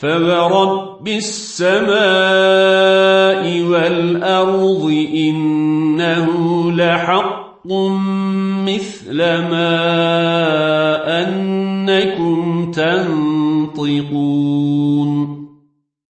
فورب السماء والأرض إنه لحق مثل ما أنكم تنطقون